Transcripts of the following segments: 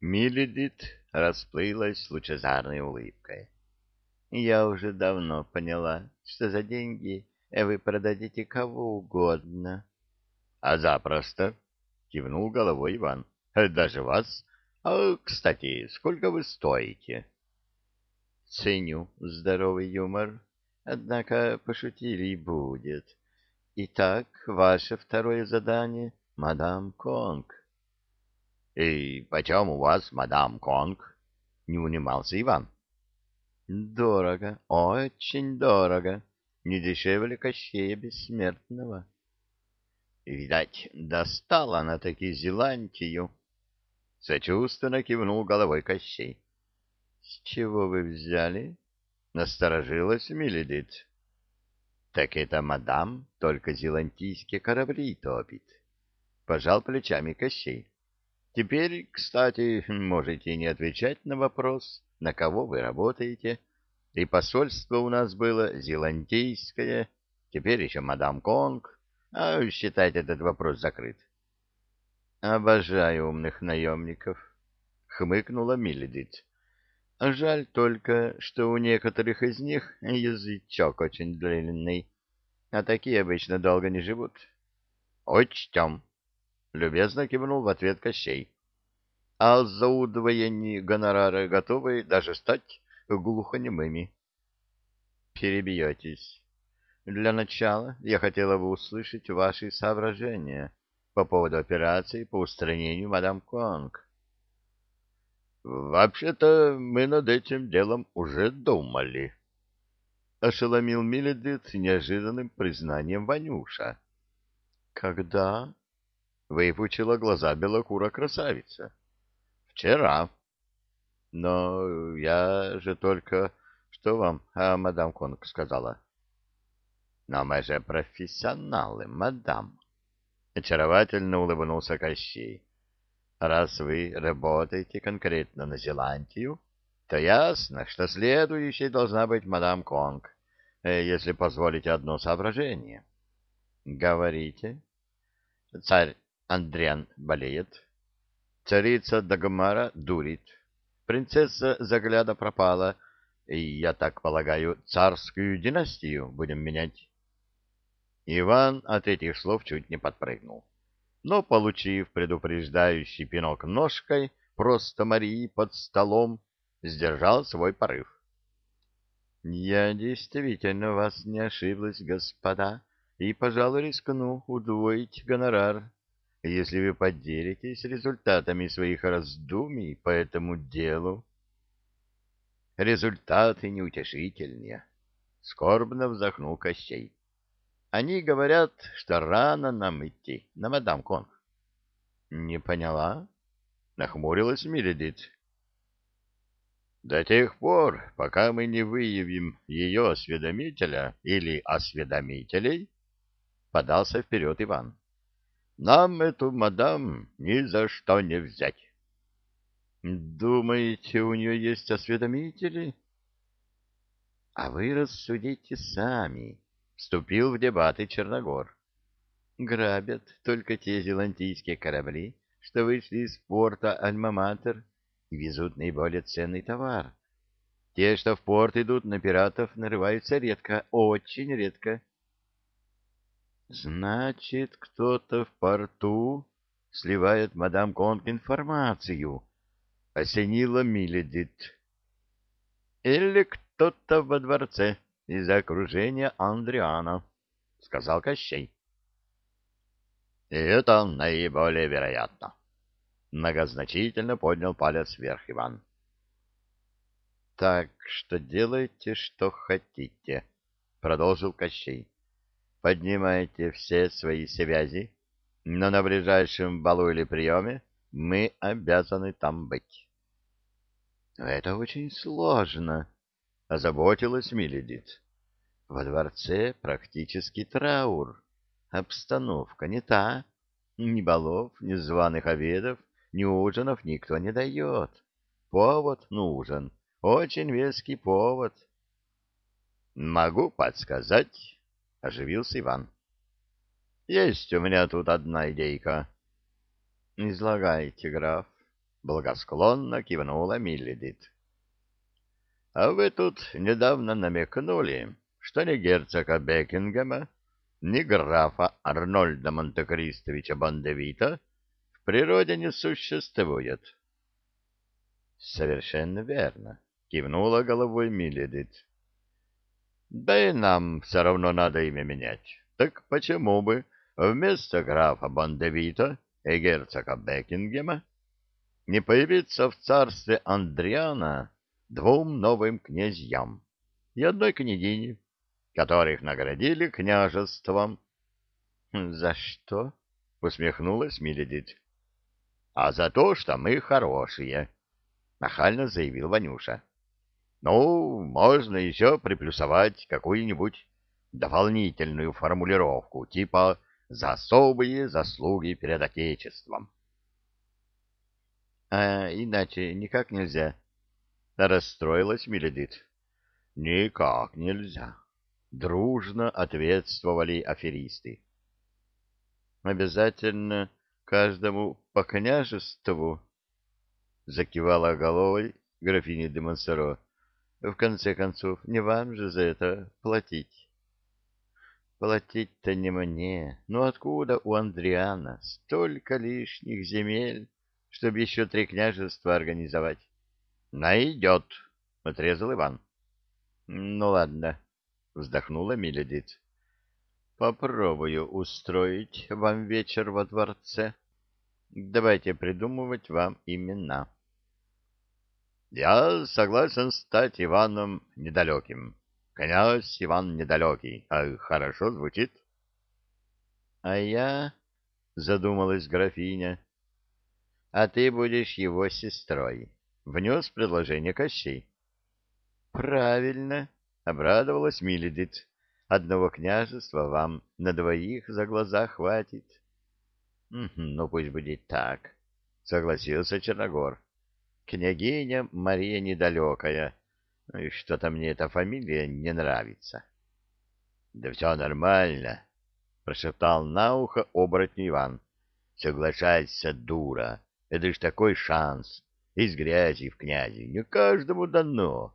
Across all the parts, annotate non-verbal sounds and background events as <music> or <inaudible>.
Миледит расплылась лучезарной улыбкой. «Я уже давно поняла, что за деньги вы продадите кого угодно». «А запросто!» — кивнул головой Иван. «Даже вас. А, кстати, сколько вы стоите?» «Ценю здоровый юмор, однако пошутили и будет. Итак, ваше второе задание, мадам Конг». И почем у вас, мадам Конг? Не унимался Иван. Дорого, очень дорого. Не дешевле Кощея Бессмертного. Видать, достала она таки Зелантию. Сочувственно кивнул головой Кощей. — С чего вы взяли? — насторожилась Миледит. — Так это мадам только зелантийские корабли топит. Пожал плечами Кощей. Теперь, кстати, <laughs> можете не отвечать на вопрос, на кого вы работаете. И посольство у нас было зеландийское, теперь еще мадам Конг, а считайте этот вопрос закрыт. Обожаю умных наемников, хмыкнула Миледит. Жаль только, что у некоторых из них язычок очень длинный, а такие обычно долго не живут. Учтем, — любезно кивнул в ответ Кощей. — А за удвоение гонорара готовы даже стать глухонемыми. — Перебьетесь. Для начала я хотела бы услышать ваши соображения по поводу операции по устранению мадам Конг. — Вообще-то мы над этим делом уже думали. — ошеломил Миледит неожиданным признанием Ванюша. — Когда? Выпучила глаза белокура красавица. Вчера. Но я же только... Что вам, а мадам Конг сказала? Но мы же профессионалы, мадам. Очаровательно улыбнулся Кощей. Раз вы работаете конкретно на Зеландию, то ясно, что следующей должна быть мадам Конг, э, если позволите одно соображение. Говорите. Царь Андриан болеет. Царица Дагмара дурит. Принцесса Загляда пропала. И, я так полагаю, царскую династию будем менять. Иван от этих слов чуть не подпрыгнул. Но, получив предупреждающий пинок ножкой, просто Марии под столом, сдержал свой порыв. — Я действительно вас не ошиблась, господа, и, пожалуй, рискну удвоить гонорар если вы поделитесь результатами своих раздумий по этому делу. Результаты неутешительнее. Скорбно вздохнул Кощей. Они говорят, что рано нам идти на мадам Конг. Не поняла? Нахмурилась Миридит. До тех пор, пока мы не выявим ее осведомителя или осведомителей, подался вперед Иван. Нам эту мадам ни за что не взять. — Думаете, у нее есть осведомители? — А вы рассудите сами, — вступил в дебаты Черногор. — Грабят только те зелантийские корабли, что вышли из порта Альма-Матер и везут наиболее ценный товар. Те, что в порт идут на пиратов, нарываются редко, очень редко. Значит, кто-то в порту сливает мадам Конг информацию. Осенила Миледит. Или кто-то во дворце из окружения Андриана, сказал Кощей. Это наиболее вероятно. Многозначительно поднял палец вверх Иван. Так что делайте, что хотите, продолжил Кощей поднимайте все свои связи, но на ближайшем балу или приеме мы обязаны там быть. — Это очень сложно, — озаботилась Миледит. — Во дворце практически траур. Обстановка не та. Ни балов, ни званых обедов, ни ужинов никто не дает. Повод нужен, очень веский повод. — Могу подсказать, — оживился Иван. — Есть у меня тут одна идейка. — Излагайте, граф. — благосклонно кивнула Миллидит. — А вы тут недавно намекнули, что ни герцога Бекингема, ни графа Арнольда Монтекристовича Бондевита в природе не существует. — Совершенно верно, — кивнула головой Миллидит. — Да и нам все равно надо имя менять. Так почему бы вместо графа Бондевита и герцога Бекингема не появиться в царстве Андриана двум новым князьям и одной княгине, которых наградили княжеством. — За что? — усмехнулась Миледит. — А за то, что мы хорошие, — нахально заявил Ванюша. — Ну, можно еще приплюсовать какую-нибудь дополнительную формулировку, типа «за особые заслуги перед Отечеством». — А иначе никак нельзя, — расстроилась Миледит. — Никак нельзя, — дружно ответствовали аферисты. — Обязательно каждому по княжеству, — закивала головой графиня де Монсоро. — В конце концов, не вам же за это платить. Платить-то не мне, но откуда у Андриана столько лишних земель? чтобы еще три княжества организовать. — Найдет, — отрезал Иван. — Ну, ладно, — вздохнула Миледит. — Попробую устроить вам вечер во дворце. Давайте придумывать вам имена. — Я согласен стать Иваном Недалеким. Князь Иван Недалекий. А хорошо звучит? — А я... — задумалась графиня а ты будешь его сестрой. Внес предложение Кощей. — Правильно, — обрадовалась Миледит. — Одного княжества вам на двоих за глаза хватит. — Ну, пусть будет так, — согласился Черногор. — Княгиня Мария Недалекая. Ну что-то мне эта фамилия не нравится. — Да все нормально, — прошептал на ухо оборотень Иван. — Соглашайся, дура. Это ж такой шанс. Из грязи в князи. Не каждому дано.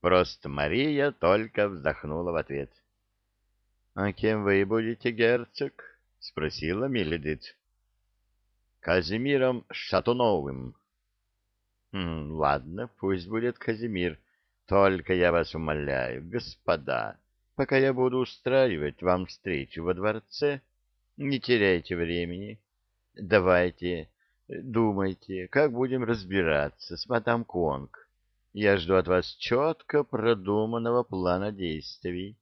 Просто Мария только вздохнула в ответ. — А кем вы будете, герцог? — спросила Миледит. — Казимиром Шатуновым. «Хм, — Ладно, пусть будет Казимир. Только я вас умоляю, господа, пока я буду устраивать вам встречу во дворце, не теряйте времени. Давайте, думайте, как будем разбираться с мадам Конг. Я жду от вас четко продуманного плана действий.